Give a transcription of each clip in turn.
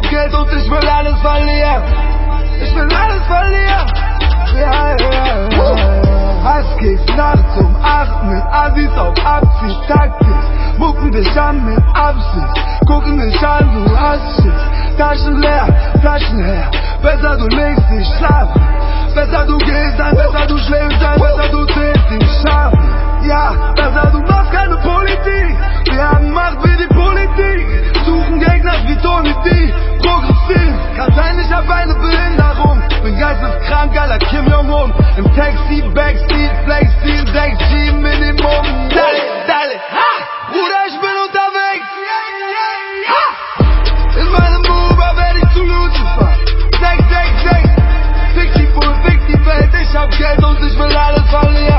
Hab Geld und ich will alles verlieren. Ich will alles verlieren. Ja, ja, ja. Hasskicks nachts um 8 mit Assis auf Abzieh, Taktik. Mucken dich an mit Absicht, gucken dich an, du hast Schiss. Taschen leer, Taschen her, besser du legst dich schlafen. Besser Jong-un. Im Taxi, Backseat, Flexstil, 6G Minimum. Dale, dale, ha! Bruder, ich bin unterwegs. Ha! In meinem Uber werd ich zu Lucifer. 666. Fick die Bull, fick die Welt. Ich hab Geld und ich will alles verlieren.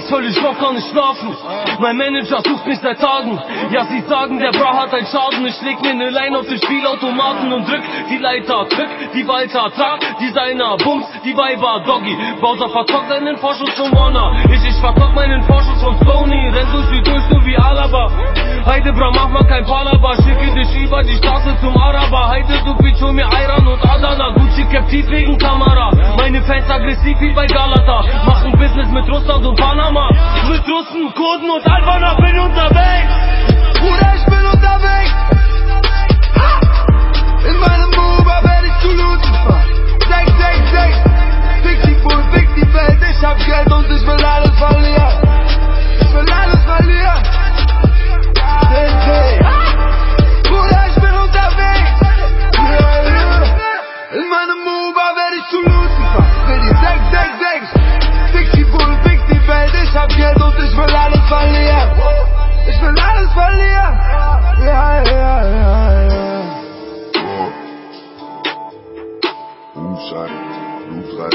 Unterwegs, völlig locker, nicht schlafen. Mein Manager sucht mich seit Tagen. Ja, sie sagen, der Bra hat einen Schaden. Ich leg mir ne Line auf den Spielautomaten und drück die Leiter, drück die Walter, trag Designer, Bums, die Weiber, Doggy. Bowser verkockt seinen Vorschuss von Warner. Ich, ich verkock meinen Vorschuss von Sony. Renn durch durch, so wie Alaba. Heide, Bra, mach mal kein Palaba. Schicke dich über die Straße zum Araber. Heide, du Bitch, hol mir Ayran und Adana. Gucci Captiv wegen Kamera. Meine Fans aggressiv wie bei Galata. Und Panama. Mit Russen, Kurden und Albaner bin unterwegs. side, blue flag,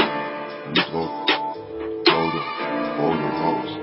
blue cloak, hold up, hold up, hold